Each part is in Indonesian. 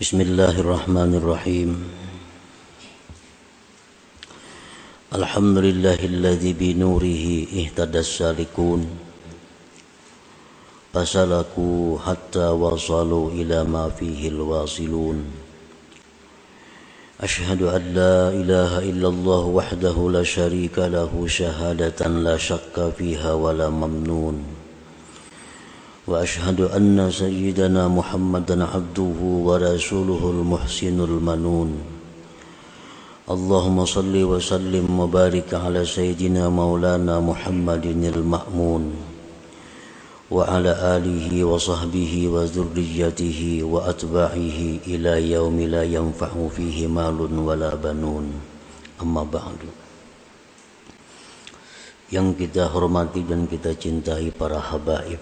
بسم الله الرحمن الرحيم. الحمد لله الذي بنوره اهتدى السالكون. فسلكوا حتى وصلوا إلى ما فيه الواصلون. أشهد أن لا إله إلا الله وحده لا شريك له شهادة لا شك فيها ولا ممنون. واشهد ان سيدنا محمدا عبده ورسوله المحسن المنون اللهم صل وسلم وبارك على سيدنا مولانا محمد المامون وعلى اله وصحبه وذريته واتباعه الى يوم لا ينفع فيه مال ولا بنون اما بعد yang kita hormati dan kita cintai para habaib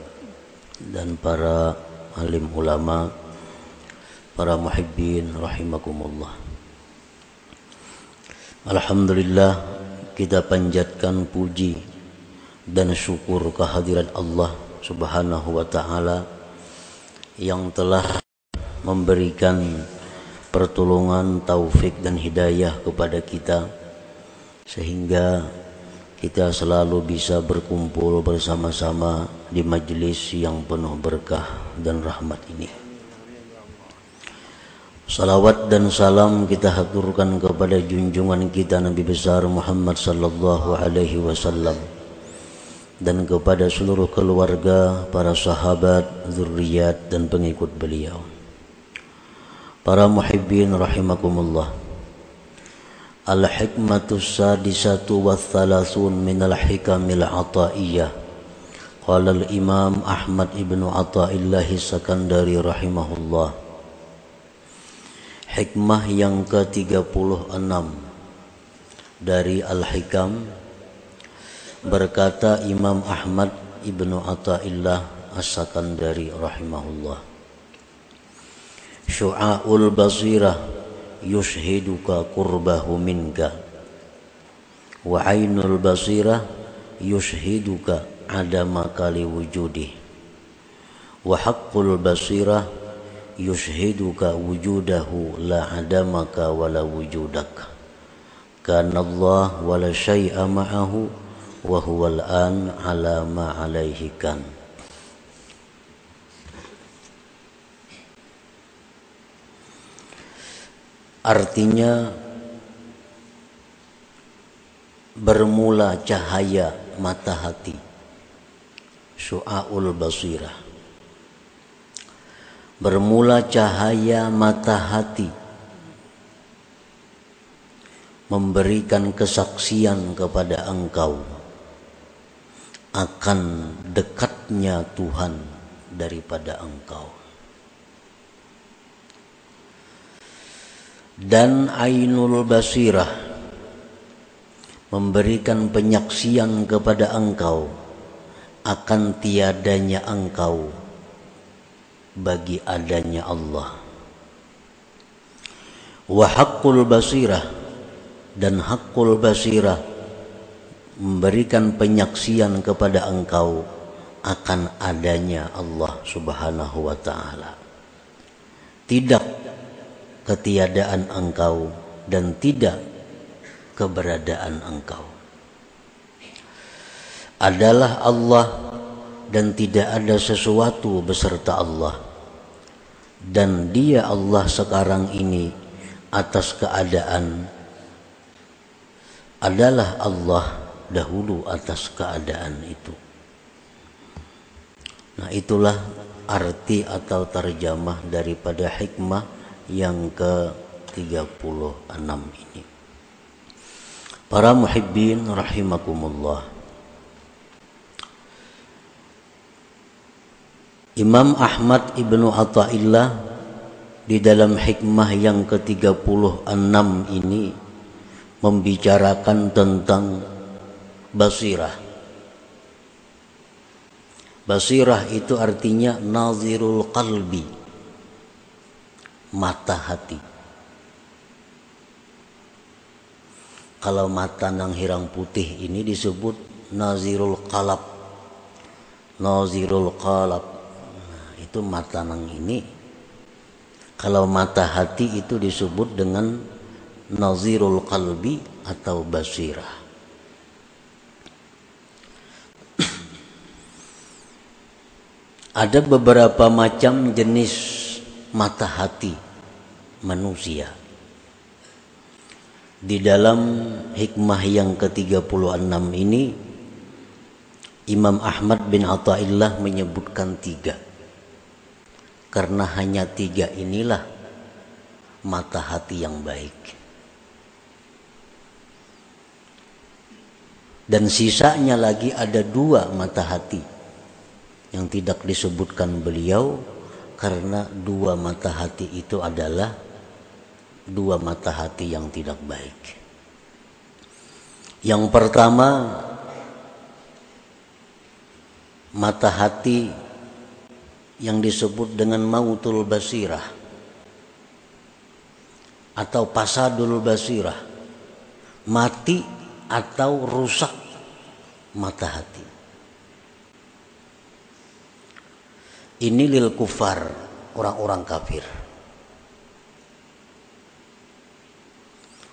dan para alim ulama, para muhibbin rahimakumullah. Alhamdulillah kita panjatkan puji dan syukur kehadiran Allah Subhanahu wa taala yang telah memberikan pertolongan, taufik dan hidayah kepada kita sehingga kita selalu bisa berkumpul bersama-sama di majelis yang penuh berkah dan rahmat ini. Salawat dan salam kita haturkan kepada junjungan kita Nabi besar Muhammad sallallahu alaihi wasallam dan kepada seluruh keluarga, para sahabat, zuriat dan pengikut beliau. Para muhibbin rahimakumullah. الحكمة السادسة والثلاثون من الحكم العطائية قال الإمام أحمد بن عطاء الله السكندري رحمه الله Hikmah yang ke-36 dari Al-Hikam berkata Imam Ahmad Ibnu Athaillah As-Sakandari rahimahullah Syu'aul basirah yushhiduka qurbahu minka. Wa ainul basirah yushhiduka adama kali wujudi. Wa haqqul basirah yushhiduka wujudahu la adamaka wala wujudak. Kana Allah wala syai'a ma'ahu wa huwa al-an ala ma alaihi kan Artinya bermula cahaya mata hati. Su'aul basirah. Bermula cahaya mata hati. Memberikan kesaksian kepada engkau akan dekatnya Tuhan daripada engkau. Dan ainul basirah memberikan penyaksian kepada engkau akan tiadanya engkau bagi adanya Allah. Wa haqqul basirah dan haqqul basirah memberikan penyaksian kepada engkau akan adanya Allah Subhanahu wa taala. Tidak ketiadaan engkau dan tidak keberadaan engkau. Adalah Allah dan tidak ada sesuatu beserta Allah. Dan dia Allah sekarang ini atas keadaan adalah Allah dahulu atas keadaan itu. Nah itulah arti atau terjemah daripada hikmah yang ke-36 ini. Para muhibbin rahimakumullah. Imam Ahmad Ibnu Athaillah di dalam hikmah yang ke-36 ini membicarakan tentang basirah. Basirah itu artinya nazirul qalbi mata hati. Kalau mata nang hirang putih ini disebut nazirul qalab. Nazirul qalab. Nah, itu mata nang ini Kalau mata hati itu disebut dengan nazirul qalbi atau basirah. Ada beberapa macam jenis mata hati manusia. Di dalam hikmah yang ke-36 ini Imam Ahmad bin Atta'illah menyebutkan tiga Karena hanya tiga inilah mata hati yang baik Dan sisanya lagi ada dua mata hati Yang tidak disebutkan beliau Karena dua mata hati itu adalah dua mata hati yang tidak baik. Yang pertama, mata hati yang disebut dengan mautul basirah atau pasadul basirah, mati atau rusak mata hati. Ini lil kufar, orang-orang kafir.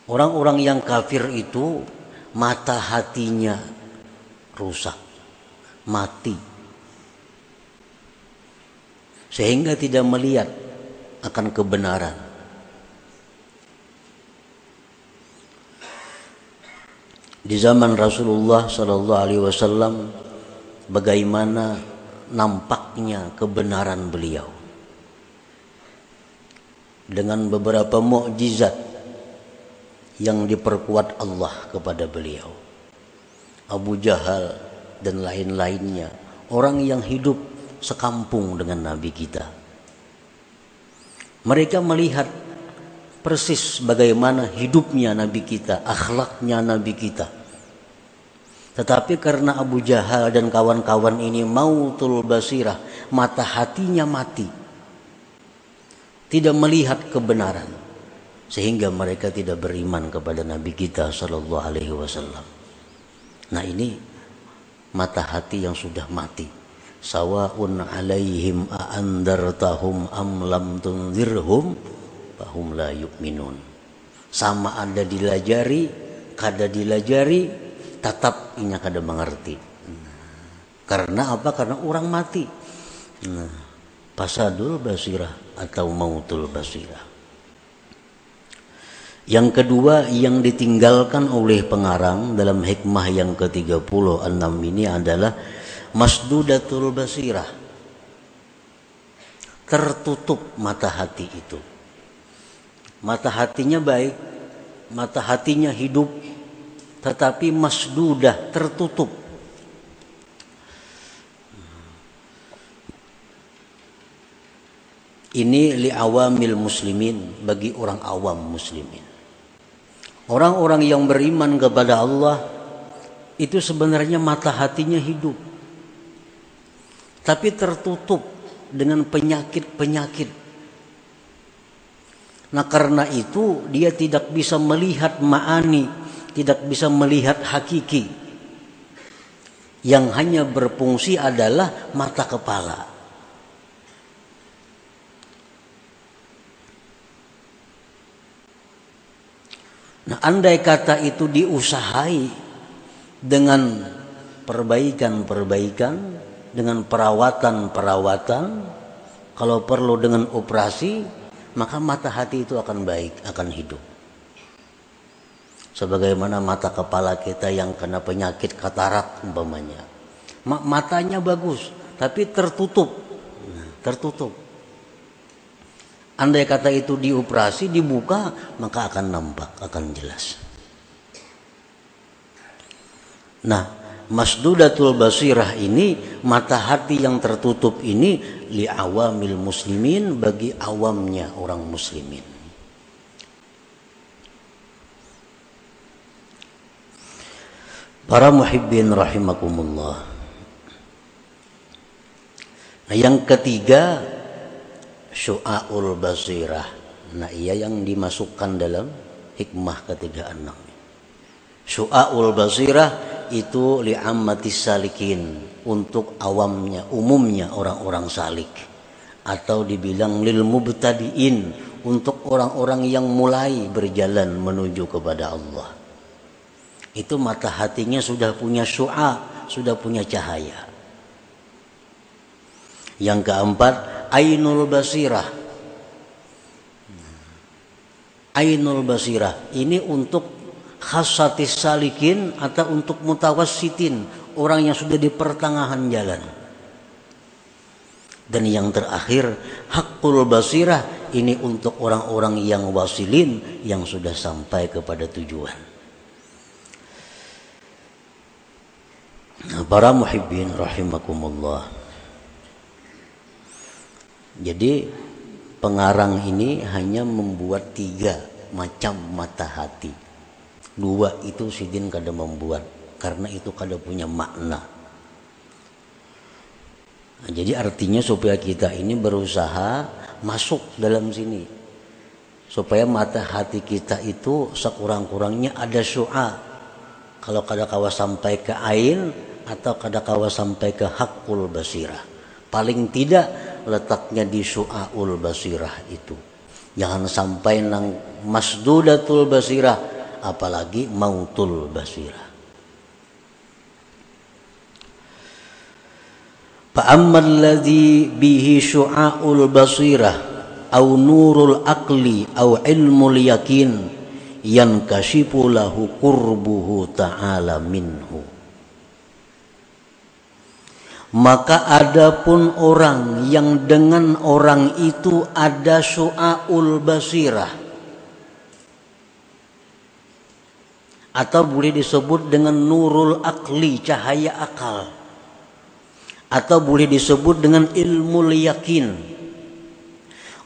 Orang-orang yang kafir itu mata hatinya rusak, mati. Sehingga tidak melihat akan kebenaran. Di zaman Rasulullah Sallallahu Alaihi Wasallam, bagaimana nampaknya kebenaran beliau dengan beberapa mukjizat yang diperkuat Allah kepada beliau. Abu Jahal dan lain-lainnya, orang yang hidup sekampung dengan Nabi kita. Mereka melihat persis bagaimana hidupnya Nabi kita, akhlaknya Nabi kita. Tetapi karena Abu Jahal dan kawan-kawan ini mautul basirah, mata hatinya mati. Tidak melihat kebenaran sehingga mereka tidak beriman kepada Nabi kita Shallallahu Alaihi Wasallam. Nah ini mata hati yang sudah mati. Sawaun alaihim aandartahum am lam tunzirhum bahum la yu'minun. Sama ada dilajari, kada dilajari, tetap inya kada mengerti. karena apa? Karena orang mati. Pasadul basirah atau mautul basirah. Yang kedua yang ditinggalkan oleh pengarang dalam hikmah yang ke-36 ini adalah masdudatul basirah. Tertutup mata hati itu. Mata hatinya baik, mata hatinya hidup, tetapi masdudah tertutup. Ini li awamil muslimin bagi orang awam muslimin. Orang-orang yang beriman kepada Allah itu sebenarnya mata hatinya hidup. Tapi tertutup dengan penyakit-penyakit. Nah karena itu dia tidak bisa melihat ma'ani, tidak bisa melihat hakiki. Yang hanya berfungsi adalah mata kepala. Nah, andai kata itu diusahai dengan perbaikan-perbaikan, dengan perawatan-perawatan, kalau perlu dengan operasi, maka mata hati itu akan baik, akan hidup. Sebagaimana mata kepala kita yang kena penyakit katarak umpamanya. Matanya bagus, tapi tertutup. Nah, tertutup. Andai kata itu dioperasi, dibuka, maka akan nampak, akan jelas. Nah, masdudatul basirah ini, mata hati yang tertutup ini, li awamil muslimin, bagi awamnya orang muslimin. Para muhibbin rahimakumullah. Nah, yang ketiga, syu'aul basirah. Nah, ia yang dimasukkan dalam hikmah ketiga enam. Syu'aul basirah itu li'ammatis salikin untuk awamnya, umumnya orang-orang salik. atau dibilang lil mubtadiin untuk orang-orang yang mulai berjalan menuju kepada Allah. Itu mata hatinya sudah punya syu'a, sudah punya cahaya. Yang keempat, ainul basirah. Ainul basirah ini untuk khasatis salikin atau untuk mutawassitin, orang yang sudah di pertengahan jalan. Dan yang terakhir, hakul basirah ini untuk orang-orang yang wasilin yang sudah sampai kepada tujuan. Para muhibbin rahimakumullah. Jadi pengarang ini hanya membuat tiga macam mata hati. Dua itu Sidin kada membuat karena itu kada punya makna. Nah, jadi artinya supaya kita ini berusaha masuk dalam sini. Supaya mata hati kita itu sekurang-kurangnya ada syu'a. Kalau kada kawa sampai ke ain, atau kadakawa sampai ke hakul basirah. Paling tidak letaknya di su'aul basirah itu. Jangan sampai nang masdudatul basirah apalagi mautul basirah. Fa'amma alladhi bihi syu'aul basirah au nurul akli au ilmul yakin yankashifu lahu qurbuhu ta'ala minhu maka adapun orang yang dengan orang itu ada su'aul basirah. Atau boleh disebut dengan nurul akli cahaya akal. Atau boleh disebut dengan ilmu yakin.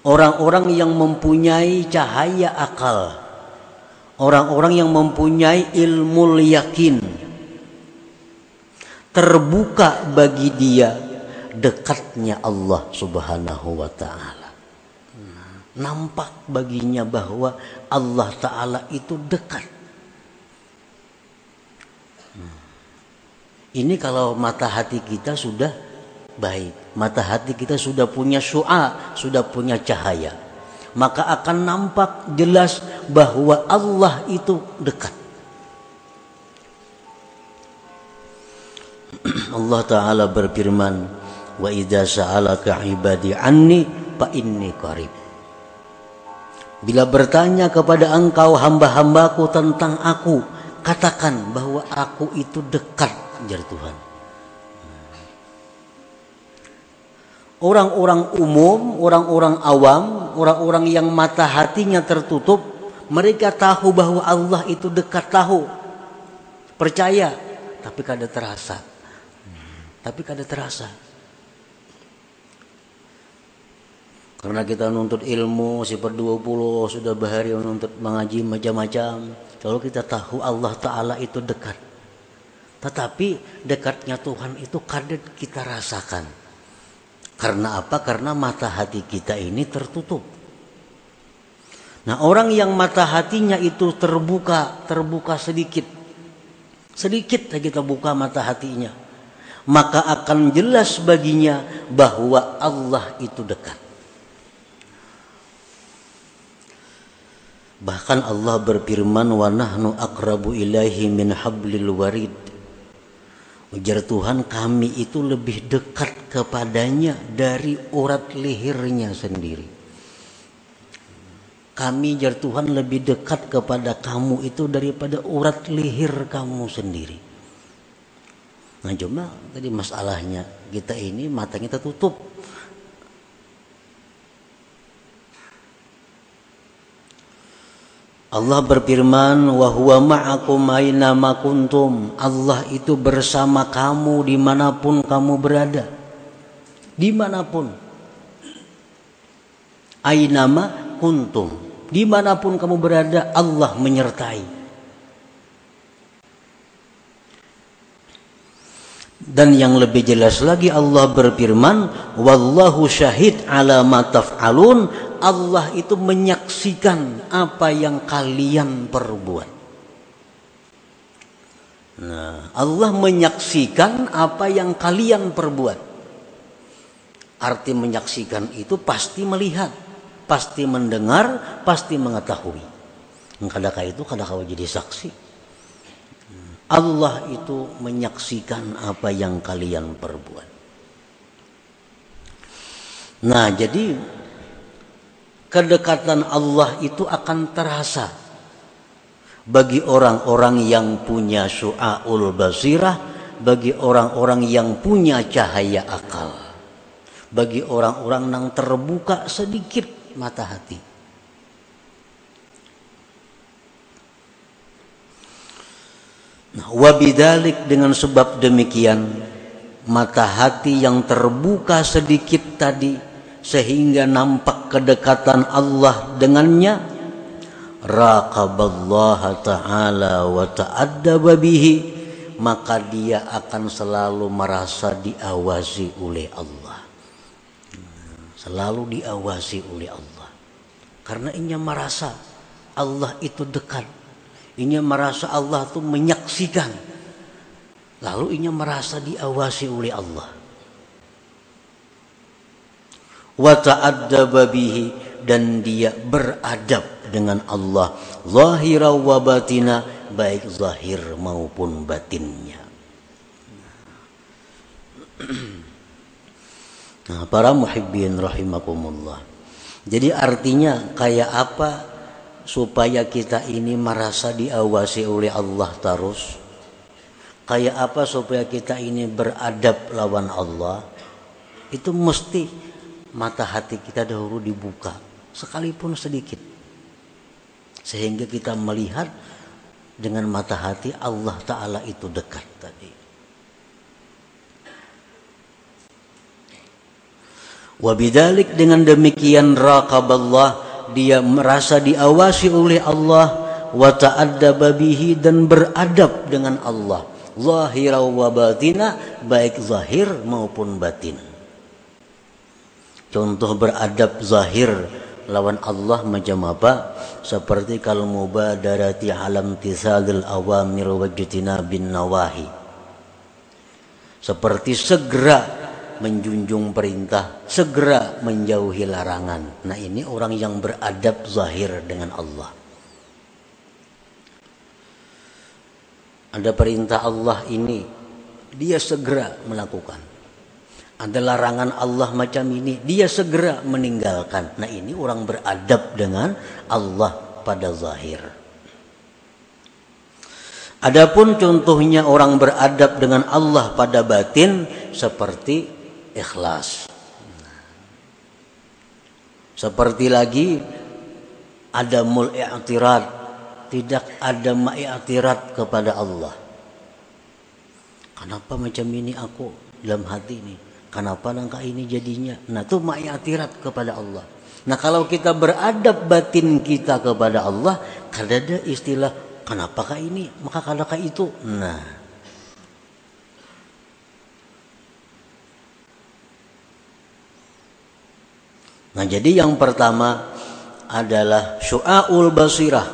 Orang-orang yang mempunyai cahaya akal. Orang-orang yang mempunyai ilmu yakin terbuka bagi dia dekatnya Allah Subhanahu wa taala. Nampak baginya bahwa Allah taala itu dekat. Ini kalau mata hati kita sudah baik, mata hati kita sudah punya syu'a, sudah punya cahaya, maka akan nampak jelas bahwa Allah itu dekat. Allah Ta'ala berfirman wa idza sa'alaka ibadi anni fa inni qarib Bila bertanya kepada engkau hamba-hambaku tentang aku, katakan bahwa aku itu dekat, jar Tuhan. Orang-orang umum, orang-orang awam, orang-orang yang mata hatinya tertutup, mereka tahu bahwa Allah itu dekat tahu. Percaya, tapi kada terasa tapi kada terasa. Karena kita nuntut ilmu sifat 20 sudah bahari menuntut mengaji macam-macam. Kalau kita tahu Allah Ta'ala itu dekat. Tetapi dekatnya Tuhan itu kadang kita rasakan. Karena apa? Karena mata hati kita ini tertutup. Nah orang yang mata hatinya itu terbuka, terbuka sedikit. Sedikit kita buka mata hatinya maka akan jelas baginya bahwa Allah itu dekat. Bahkan Allah berfirman wa nahnu aqrabu ilaihi min hablil warid. Ujar Tuhan kami itu lebih dekat kepadanya dari urat lehernya sendiri. Kami jar Tuhan lebih dekat kepada kamu itu daripada urat leher kamu sendiri. Nah cuma tadi masalahnya kita ini matanya tertutup. Allah berfirman wa huwa ma'akum aina kuntum. Allah itu bersama kamu di mana pun kamu berada. Di mana pun. Ainama kuntum. Di mana pun kamu berada Allah menyertai. Dan yang lebih jelas lagi Allah berfirman, "Wallahu syahid ala ma taf'alun." Allah itu menyaksikan apa yang kalian perbuat. Nah, Allah menyaksikan apa yang kalian perbuat. Arti menyaksikan itu pasti melihat, pasti mendengar, pasti mengetahui. Kadang itu kadang kau jadi saksi. Allah itu menyaksikan apa yang kalian perbuat. Nah, jadi kedekatan Allah itu akan terasa bagi orang-orang yang punya su'aul basirah, bagi orang-orang yang punya cahaya akal bagi orang-orang yang terbuka sedikit mata hati. Nah, wabidalik dengan sebab demikian mata hati yang terbuka sedikit tadi sehingga nampak kedekatan Allah dengannya raqaballaha ta'ala wa ta'addaba bihi maka dia akan selalu merasa diawasi oleh Allah selalu diawasi oleh Allah. Karena inya merasa Allah itu dekat. Inya merasa Allah itu menyaksikan. Lalu inya merasa diawasi oleh Allah. Wa ta'addaba bihi dan dia beradab dengan Allah zahira wa batina baik zahir maupun batinnya. Nah, para muhibbin rahimakumullah. Jadi artinya kayak apa supaya kita ini merasa diawasi oleh Allah terus? Kayak apa supaya kita ini beradab lawan Allah? Itu mesti mata hati kita dahulu dibuka sekalipun sedikit. Sehingga kita melihat dengan mata hati Allah Ta'ala itu dekat tadi. Wabidalik dengan demikian raqaballah dia merasa diawasi oleh Allah wa ta'addaba bihi dan beradab dengan Allah. Zahira wa batina baik zahir maupun batin. Contoh beradab zahir lawan Allah macam apa? Seperti kalau mubadarati alam tisalil awamir wajtina bin nawahi. Seperti segera menjunjung perintah, segera menjauhi larangan. Nah, ini orang yang beradab zahir dengan Allah. Ada perintah Allah ini, dia segera melakukan. Ada larangan Allah macam ini, dia segera meninggalkan. Nah, ini orang beradab dengan Allah pada zahir. Adapun contohnya orang beradab dengan Allah pada batin seperti ikhlas. Seperti lagi ada mul i'tirad, tidak ada ma'i'tirat kepada Allah. Kenapa macam ini aku dalam hati ini? Kenapa langkah ini jadinya? Nah itu ma'i'tirat kepada Allah. Nah kalau kita beradab batin kita kepada Allah, ada istilah kenapakah ini? Maka kadakah itu? Nah Nah, jadi yang pertama adalah syu'aul basirah,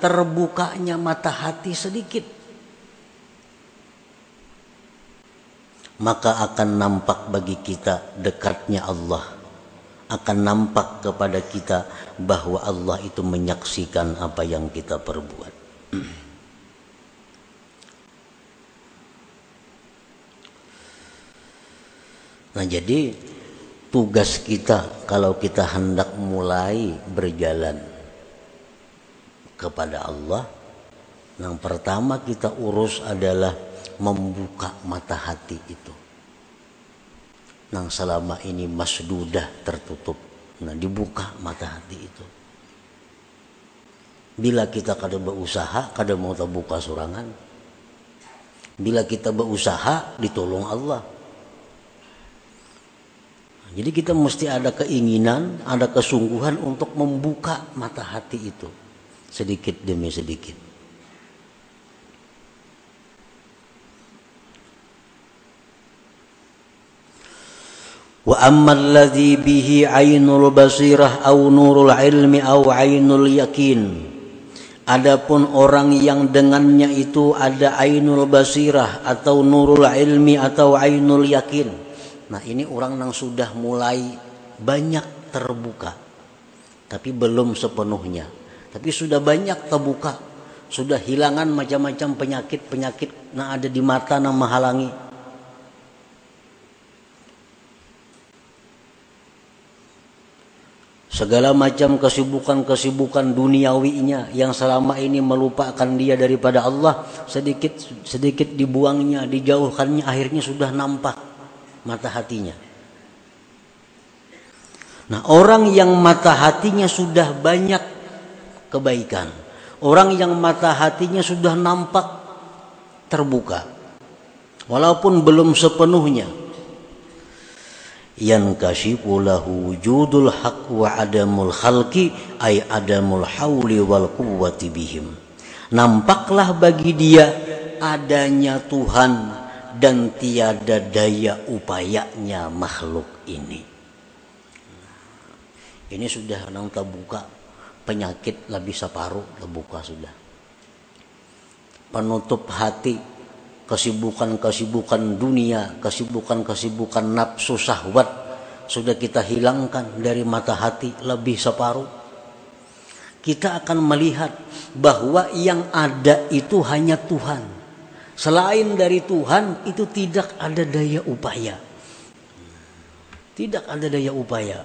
terbukanya mata hati sedikit. Maka akan nampak bagi kita dekatnya Allah. Akan nampak kepada kita bahwa Allah itu menyaksikan apa yang kita perbuat. Nah, jadi tugas kita kalau kita hendak mulai berjalan kepada Allah yang pertama kita urus adalah membuka mata hati itu. Yang selama ini masdudah tertutup nah dibuka mata hati itu. Bila kita kada berusaha kada mau terbuka surangan bila kita berusaha ditolong Allah jadi kita mesti ada keinginan, ada kesungguhan untuk membuka mata hati itu sedikit demi sedikit. Wa amma alladhi bihi ainul basirah au nurul ilmi au ainul yakin. Adapun orang yang dengannya itu ada ainul basirah atau nurul ilmi atau ainul yakin Nah ini orang yang sudah mulai banyak terbuka. Tapi belum sepenuhnya. Tapi sudah banyak terbuka. Sudah hilangan macam-macam penyakit-penyakit yang ada di mata yang menghalangi. Segala macam kesibukan-kesibukan duniawinya yang selama ini melupakan dia daripada Allah sedikit sedikit dibuangnya, dijauhkannya akhirnya sudah nampak mata hatinya. Nah, orang yang mata hatinya sudah banyak kebaikan, orang yang mata hatinya sudah nampak terbuka, walaupun belum sepenuhnya, yankashifu lahu wujudul haq wa adamul khalqi ay adamul hauli wal quwwati bihim nampaklah bagi dia adanya Tuhan dan tiada daya upayanya makhluk ini ini sudah nang terbuka penyakit lebih separuh terbuka sudah penutup hati kesibukan-kesibukan dunia, kesibukan-kesibukan nafsu syahwat sudah kita hilangkan dari mata hati lebih separuh. Kita akan melihat bahwa yang ada itu hanya Tuhan. Selain dari Tuhan itu tidak ada daya upaya. Tidak ada daya upaya.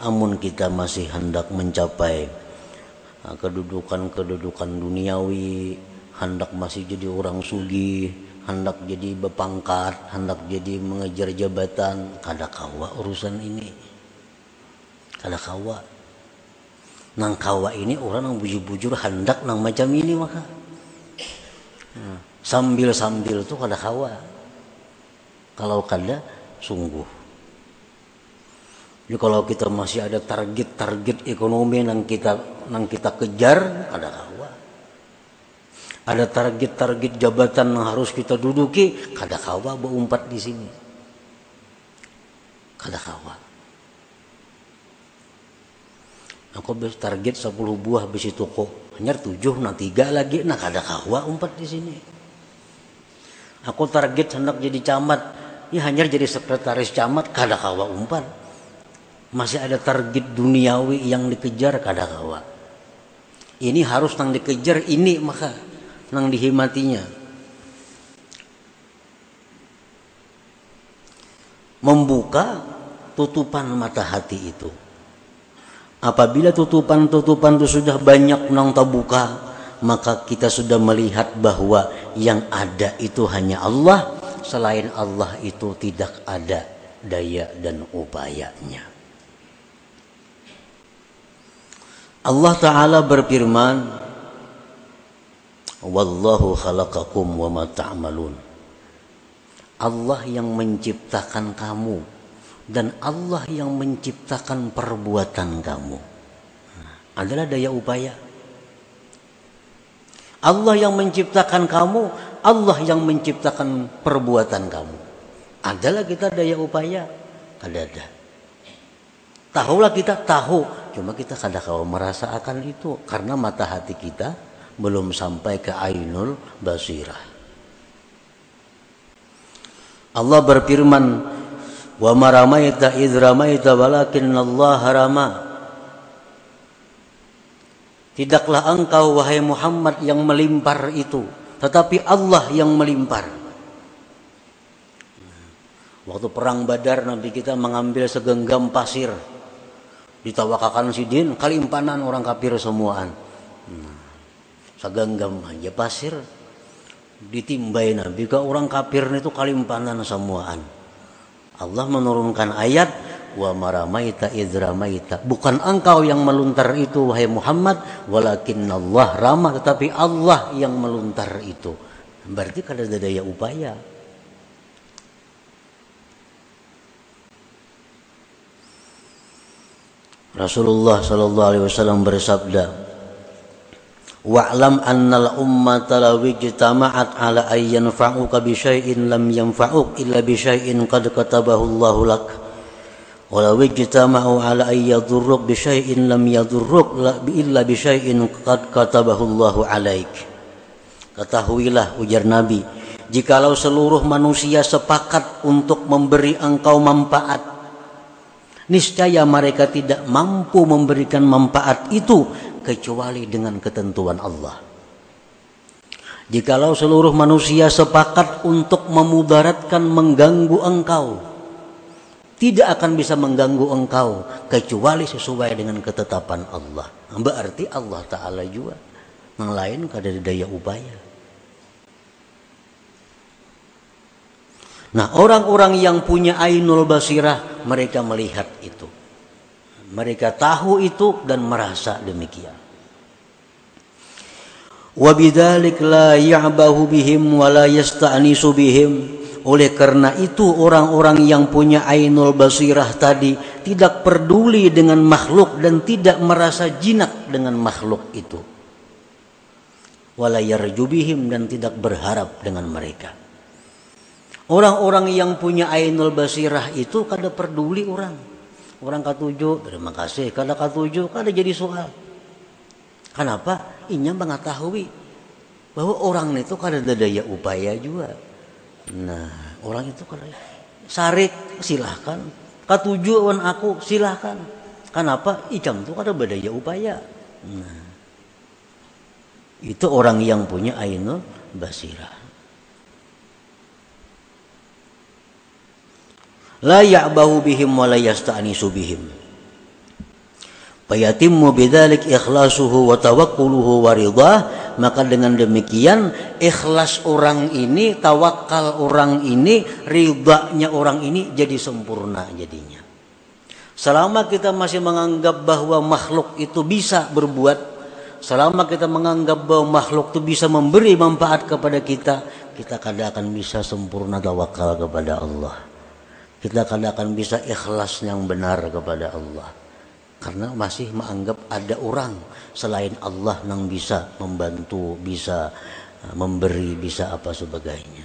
amun kita masih hendak mencapai uh, kedudukan-kedudukan duniawi hendak masih jadi orang sugi hendak jadi bepangkat hendak jadi mengejar jabatan. Kada kawa urusan ini. Kada kawa. Nang kawa ini orang yang bujur-bujur hendak nang macam ini maka. Nah, sambil-sambil tuh kada kawa. Kalau kada sungguh. Jadi kalau kita masih ada target-target ekonomi yang kita yang kita kejar, ada kawa. Ada target-target jabatan yang harus kita duduki, kada kawa berumpat di sini. Kada kawa. Aku bes target 10 buah besi toko, hanya 7 nah 3 lagi nah kada kawa umpat di sini. Aku target hendak jadi camat, ya hanya jadi sekretaris camat kada kawa umpat masih ada target duniawi yang dikejar kadakawa ini harus nang dikejar ini maka nang dihimatinya. Membuka tutupan mata hati itu. Apabila tutupan-tutupan itu sudah banyak nang terbuka maka kita sudah melihat bahwa yang ada itu hanya Allah. Selain Allah itu tidak ada daya dan upayanya. Allah Ta'ala berfirman Wallahu khalaqakum wa ma ta'malun. Allah yang menciptakan kamu dan Allah yang menciptakan perbuatan kamu. Adalah daya upaya. Allah yang menciptakan kamu Allah yang menciptakan perbuatan kamu. Adalah kita daya upaya? Ada ada. Tahulah kita tahu. Cuma kita kadang-kadang merasa akan itu karena mata hati kita belum sampai ke ainul basirah. Allah berfirman, "Wa maramaita id ramaita Allah harama." Tidaklah engkau wahai Muhammad yang melimpar itu, tetapi Allah yang melimpar. Waktu perang Badar Nabi kita mengambil segenggam pasir ditawakakan sidin kalimpanan orang kafir semuaan hmm. Saganggam aja pasir. Ditimbai nabi ke orang kafir itu kalimpanan semuaan Allah menurunkan ayat wa maramaita idramaita bukan engkau yang meluntar itu wahai Muhammad walakin Allah ramah tetapi Allah yang meluntar itu. Berarti kada ada daya upaya. Rasulullah sallallahu alaihi wasallam bersabda Wa'lam annal ummata law ijtama'at ala ay yanfa'uka bi syai'in lam yanfa'uk illa bi syai'in qad katabahu Allahu lak Walau ijtama'u ala ay yadurruk bi syai'in lam yadurruk illa bi syai'in qad katabahu Allahu alaik. Ketahuilah ujar Nabi, jikalau seluruh manusia sepakat untuk memberi engkau manfaat, niscaya mereka tidak mampu memberikan manfaat itu kecuali dengan ketentuan Allah. Jikalau seluruh manusia sepakat untuk memudaratkan mengganggu engkau, tidak akan bisa mengganggu engkau kecuali sesuai dengan ketetapan Allah. Berarti Allah Ta'ala juga. Yang lain kada daya upaya. Nah orang-orang yang punya ainul basirah mereka melihat itu. Mereka tahu itu dan merasa demikian. Wabidalik la ya'bahu bihim wa la oleh karena itu orang-orang yang punya ainul basirah tadi tidak peduli dengan makhluk dan tidak merasa jinak dengan makhluk itu. Walayarjubihim dan tidak berharap dengan mereka. Orang-orang yang punya ainul basirah itu kada peduli orang. Orang katuju, terima kasih. Kada katuju, kada jadi soal. Kenapa? Inya mengetahui bahwa orang itu kada ada daya upaya juga Nah, orang itu kalau sarik silahkan, katujuan aku silahkan. Kenapa? Ijam itu ada bedaya upaya. Nah, itu orang yang punya ainul basirah. La ya'bahu bihim wa la yasta'nisu bihim. Fayatimmu bidzalik ikhlasuhu wa tawakkuluhu wa ridah maka dengan demikian ikhlas orang ini tawakal orang ini ridanya orang ini jadi sempurna jadinya. Selama kita masih menganggap bahwa makhluk itu bisa berbuat selama kita menganggap bahwa makhluk itu bisa memberi manfaat kepada kita kita kadang akan bisa sempurna tawakal kepada Allah kita kadang akan bisa ikhlas yang benar kepada Allah karena masih menganggap ada orang selain Allah yang bisa membantu, bisa uh, memberi, bisa apa sebagainya.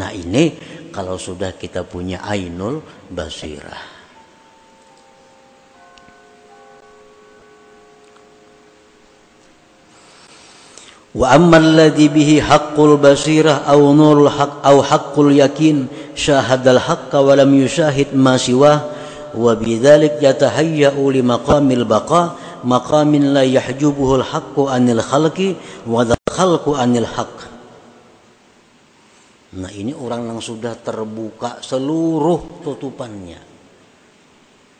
Nah ini kalau sudah kita punya ainul basirah. wa amman ladhi bihi haqqul basirah aw nurul haq aw haqqul yakin syahadal haqqa wa lam yushahid ma siwah wa bidzalik yatahayya'u li maqamil baqa maqamin la yahjubuhu al haqqu anil khalqi wa al khalqu anil haqq Nah ini orang yang sudah terbuka seluruh tutupannya.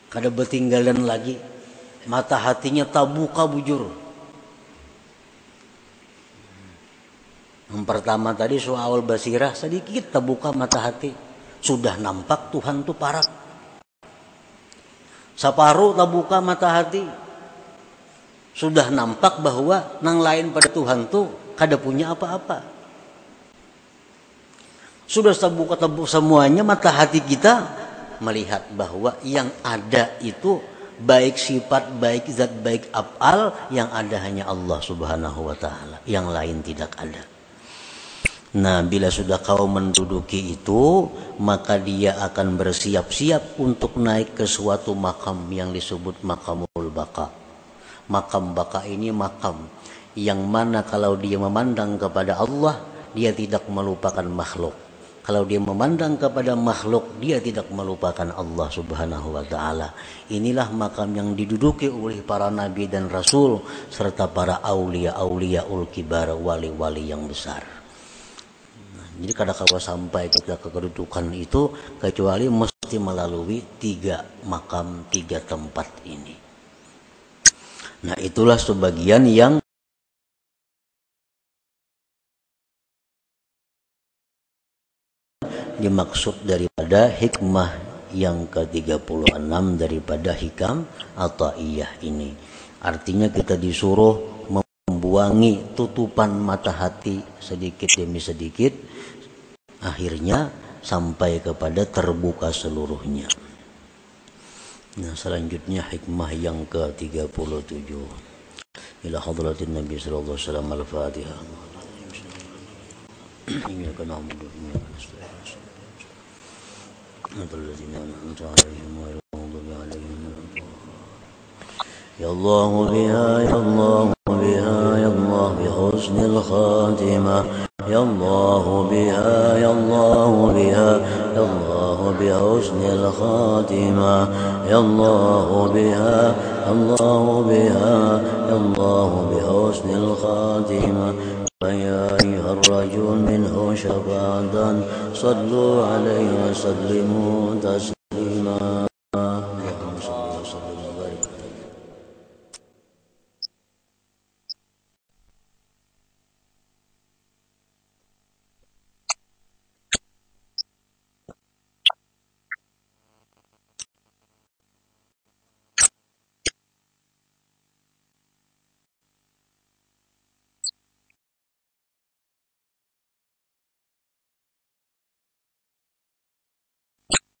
Kada bertinggalan lagi. Mata hatinya tabuka bujur Yang pertama tadi soal basirah sedikit terbuka mata hati. Sudah nampak Tuhan tuh parah Separuh buka mata hati. Sudah nampak bahwa nang lain pada Tuhan tuh kada punya apa-apa. Sudah terbuka tebu semuanya mata hati kita melihat bahwa yang ada itu baik sifat, baik zat, baik afal yang ada hanya Allah Subhanahu wa taala, yang lain tidak ada. Nah, bila sudah kau menduduki itu, maka dia akan bersiap-siap untuk naik ke suatu makam yang disebut makamul baka. Makam baka ini makam yang mana kalau dia memandang kepada Allah, dia tidak melupakan makhluk. Kalau dia memandang kepada makhluk, dia tidak melupakan Allah Subhanahu wa taala. Inilah makam yang diduduki oleh para nabi dan rasul serta para aulia-aulia ul kibar wali-wali yang besar. Jadi kadang kalau sampai kita ke kedudukan itu kecuali mesti melalui tiga makam, tiga tempat ini. Nah itulah sebagian yang dimaksud daripada hikmah yang ke-36 daripada hikam atau iya ini. Artinya kita disuruh membuangi tutupan mata hati sedikit demi sedikit akhirnya sampai kepada terbuka seluruhnya. Nah, selanjutnya hikmah yang ke-37. Ila hadratin Nabi sallallahu alaihi wasallam al-Fatihah. Iyyaka na'budu wa iyyaka nasta'in. الذين أنعمت عليهم غير المغضوب عليهم يا الله بها يا الله بها يا الله بحسن الخاتمة يا الله بها يا الله بها يا الله بحسن الخاتمة يا الله بها يا الله بها يا الله بحسن الخاتمة. ويا أيها الرجل منه شفاعة صلوا عليه وسلموا تسليما.